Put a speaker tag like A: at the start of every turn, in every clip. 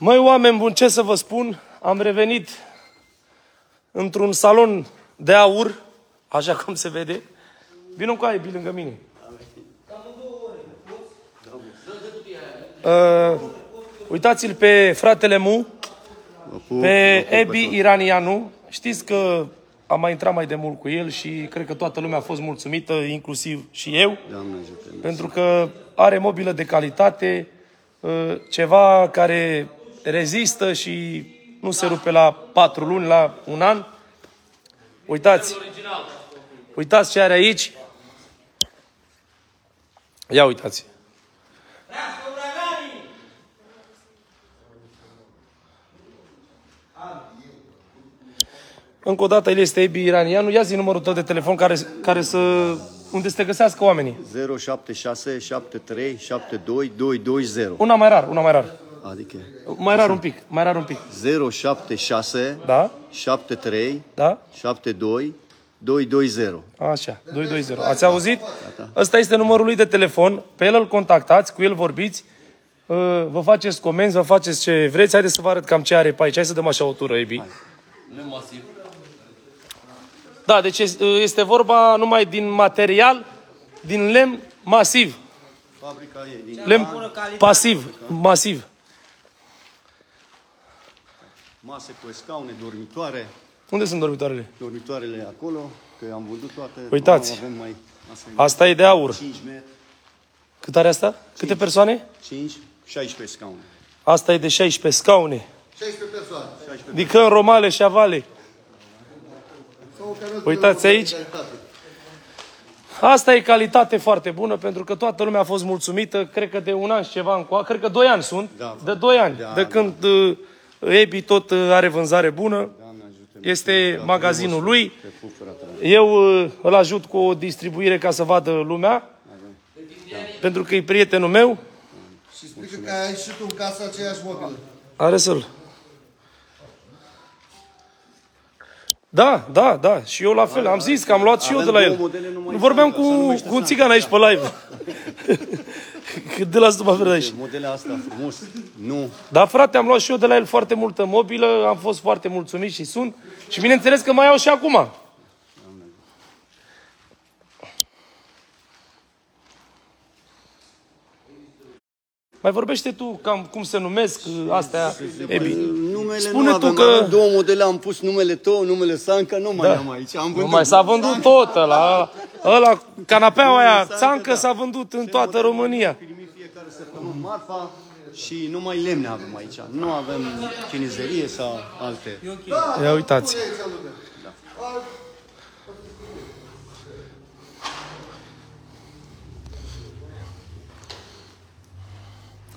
A: Măi, oameni buni, ce să vă spun? Am revenit într-un salon de aur, așa cum se vede. Vino cu aia, lângă mine. Uh, uitați-l pe fratele Mu, pe Ebi Iranianu. Știți că am mai intrat mai de mult cu el și cred că toată lumea a fost mulțumită, inclusiv și eu,
B: Doamne ajută
A: pentru că are mobilă de calitate, uh, ceva care rezistă și nu se rupe la patru luni, la un an. Uitați, uitați ce are aici. Ia uitați. Încă o dată, el este Ebi Iranianu. Ia zi numărul tău de telefon care, care să... unde să te găsească oamenii.
B: 076 73 72 220.
A: Una mai rar, una mai rar.
B: Adică
A: Mai rar un pic, mai rar un pic.
B: 076
A: Da?
B: 73
A: Da?
B: 72 220.
A: Așa, 220. Ați auzit? Ăsta este numărul lui de telefon. Pe el îl contactați, cu el vorbiți. Uh, Vă faceți comenzi, vă faceți ce vreți. Haideți să vă arăt cam ce are pe aici. Hai să dăm așa o tură, Ebi. Da, deci este- este vorba numai din material, din lemn masiv.
B: Fabrica e din
A: Lemn pasiv, masiv.
B: Mase cu scaune, dormitoare.
A: Unde sunt dormitoarele?
B: Dormitoarele acolo, că am văzut toate.
A: Uitați.
B: Acum Avem mai asta e
A: Asta e de aur.
B: 5 metri,
A: Cât are asta? Câte persoane?
B: 5, 16 scaune.
A: Asta e de 16 scaune.
C: 16 persoane.
A: Dicăm romale și avale.
C: Sau care nu
A: Uitați
C: trebuie
A: aici.
C: calitate.
A: Asta e calitate foarte bună pentru că toată lumea a fost mulțumită, cred că de un an și ceva încoa, cred că doi ani sunt,
B: Da.
A: de doi ani,
B: Da,
A: de
B: da.
A: când uh, Ebi tot uh, are vânzare bună,
B: Doamne ajută.
A: este magazinul lui,
B: Te pup, fratele.
A: eu uh, îl ajut cu o distribuire ca să vadă lumea, pentru că e prietenul meu,
C: Și explică că ai și tu în casă aceeași mobilă.
A: are să-l... Da, da, da, și eu la fel, am zis că am luat și eu de
B: Avem
A: la
B: două
A: el.
B: modele numai
A: Vorbeam
B: Sandra, se
A: cu,
B: numește
A: cu un
B: Sandra.
A: țigan aici pe live. de la Stupa Verdaiș.
B: Modele astea frumos. Nu.
A: Da, frate, am luat și eu de la el foarte multă mobilă, am fost foarte mulțumit și sunt. Și bineînțeles că mai au și acum. Mai vorbește tu cam cum se numesc uh, astea, Ebi.
B: Numele
A: Spune
B: nu
A: tu
B: avem,
A: că-
B: avem două modele, am pus numele tău, numele Sanca, nu mai
A: Da.
B: am aici. Am
A: Nu
B: vândut.
A: mai s-a vândut tot ăla, ăla, canapeaua aia,
B: Țancă,
A: țancă
B: da.
A: s-a vândut în toată România.
B: Primim fiecare săptămână marfa și numai lemne avem aici. Nu avem cinizerie sau alte.
A: Ia uitați.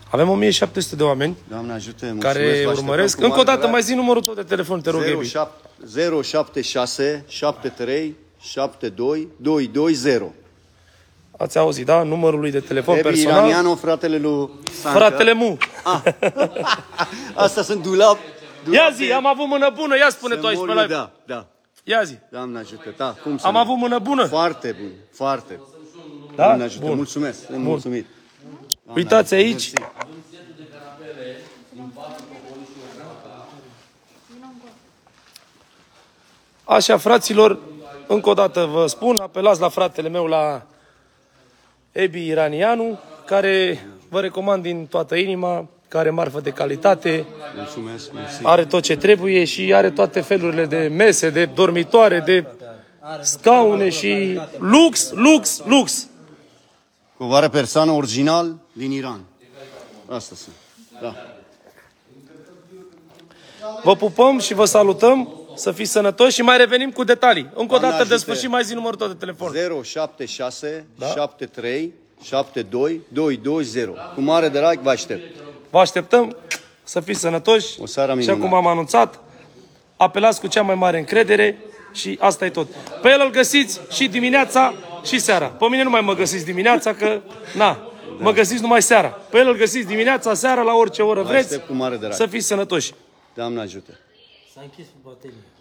A: Avem 1700 de oameni
B: Doamne ajută, mulțumesc,
A: care
B: vă așteptăm
A: urmăresc.
B: cu
A: Încă o
B: mare
A: dată
B: drag.
A: mai zi numărul tău de telefon, te rog, Ebi.
B: 076 73 72 220.
A: Ați auzit, da? Numărul lui de telefon
B: Ebi
A: personal.
B: Iraniano, fratele lui Sanca.
A: Fratele Mu.
B: Asta sunt dulap.
A: Ia zi, am avut mână bună, ia spune tu aici pe live.
B: Da, da.
A: Ia zi.
B: Doamne ajută, da. Cum să
A: Am
B: nu?
A: avut mână bună.
B: Foarte bun, foarte.
A: Da?
B: Doamne ajută,
A: Bun.
B: mulțumesc, sunt mulțumit.
A: Uitați aici. Așa, fraților, încă o dată vă spun, apelați la fratele meu, la Ebi Iranianu, care vă recomand din toată inima, care are marfă de calitate,
B: Mulțumesc, mulțumesc.
A: are tot ce trebuie și are toate felurile de mese, de dormitoare, de scaune și lux, lux, lux.
B: Covară persoană original din Iran. Asta sunt. Da.
A: Vă pupăm și vă salutăm, să fiți sănătoși și mai revenim cu detalii. Încă o
B: Doamne
A: dată de
B: ajute.
A: sfârșit mai zi numărul tău de telefon.
B: 076 73 72 220. Cu mare drag vă aștept.
A: Vă așteptăm să fiți sănătoși.
B: O seară
A: Și
B: minunată.
A: acum am anunțat, apelați cu cea mai mare încredere și asta e tot. Pe el îl găsiți și dimineața și seara. Pe mine nu mai mă găsiți dimineața, că na, mă găsiți numai seara. Pe el îl găsiți dimineața, seara, la orice oră vreți.
B: aștept cu mare drag.
A: Să fiți sănătoși.
B: Doamne ajută.
D: Sanquíssimo bateria.